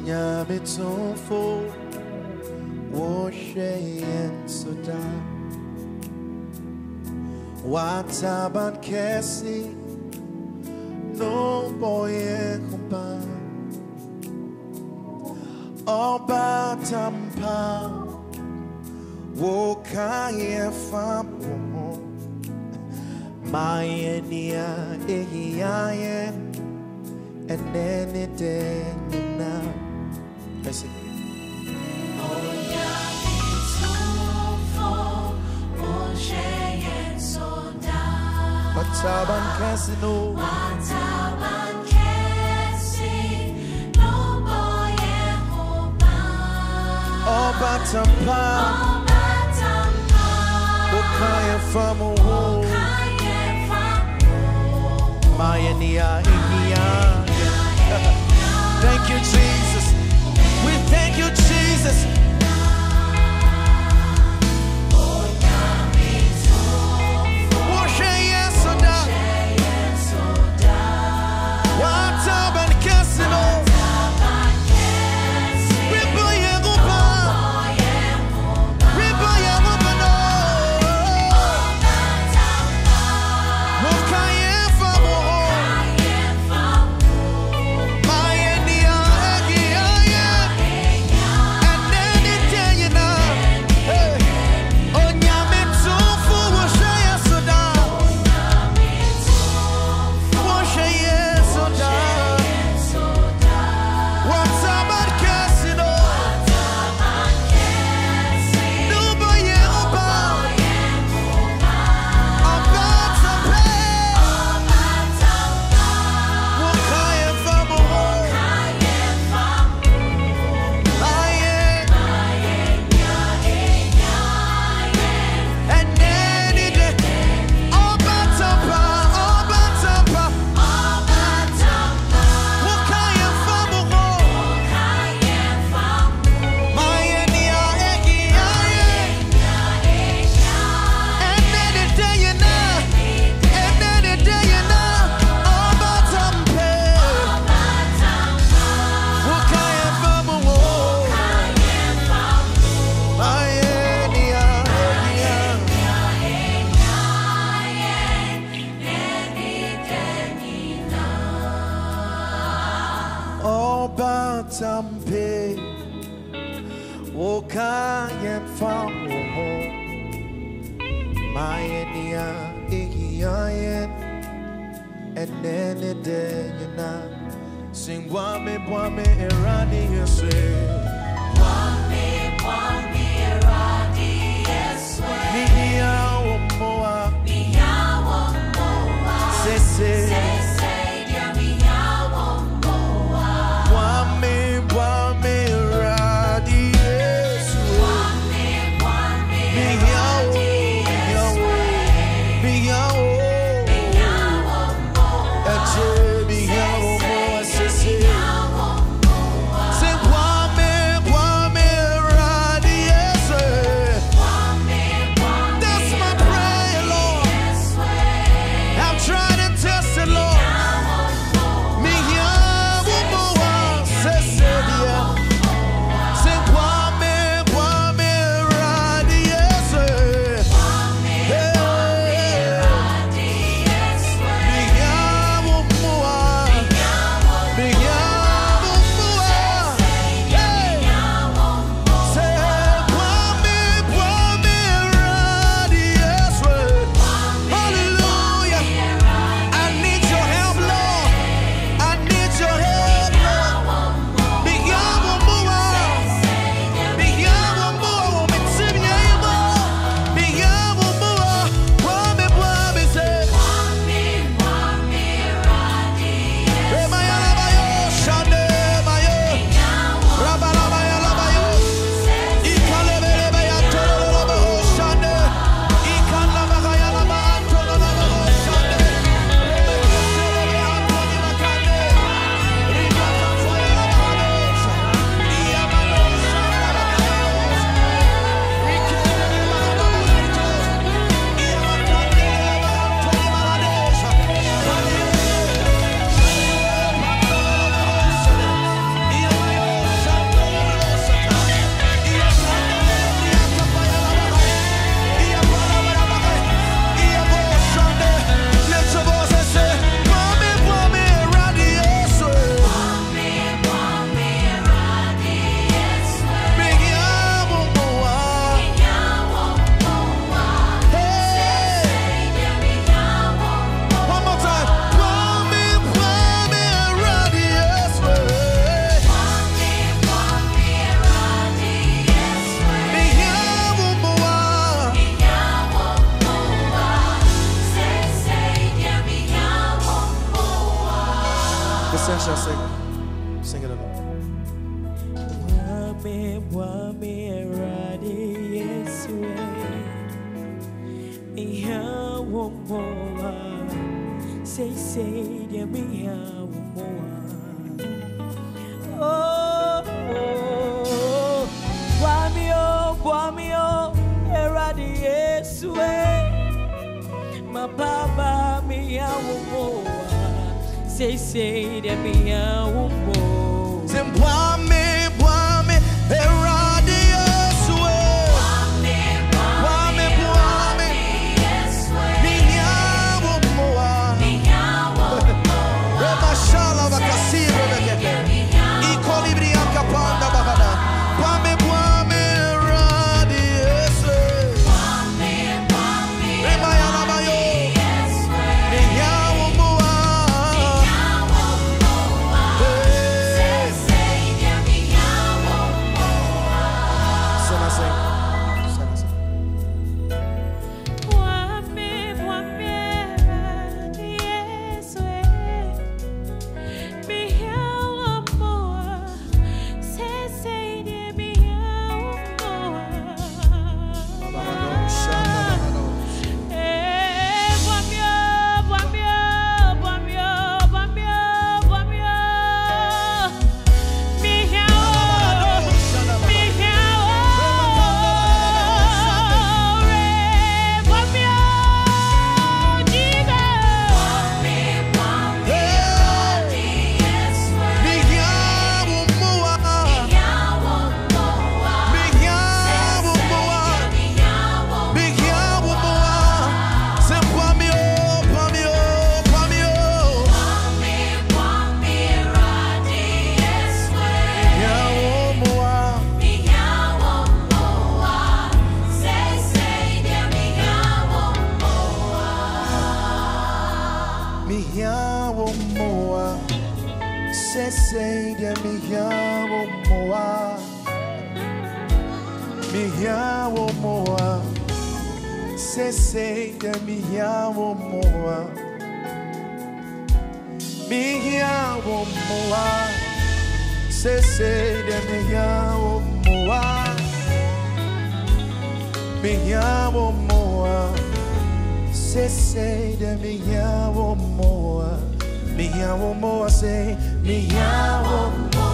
Onyamitofo Woshayen Soda Wataban Kesi No boy kumpa Oba Tampa Wokaye Fapo Mayenia Ehiayen And anything now I see Wataban Kesi No Oba Tampa Wokaye Fapo Mayenia Ehiayen Thank you, Jesus. Thank you, Jesus. Ọba tampe woka yẹn fa wọ máa yẹ ní a ìyá yẹn ẹnẹ ní dẹ yẹn náà sìn wàmí wàmí ẹ̀rá ní yẹn sè. Níyà sei seria é minha alma. Oh, oh, oh, oh, guamio, guamio, era de Yesue, eh. mapaba minha alma. Sei seria é minha alma. Meia Miriam Omoa, Miriam Omoa, Ceceida, Miriam Omoa, Miriam Omoa, Ceceida, Miriam Omoa, Miriam Omoa, Ceceida, Miriam Omoa. me I want more, say me I want more.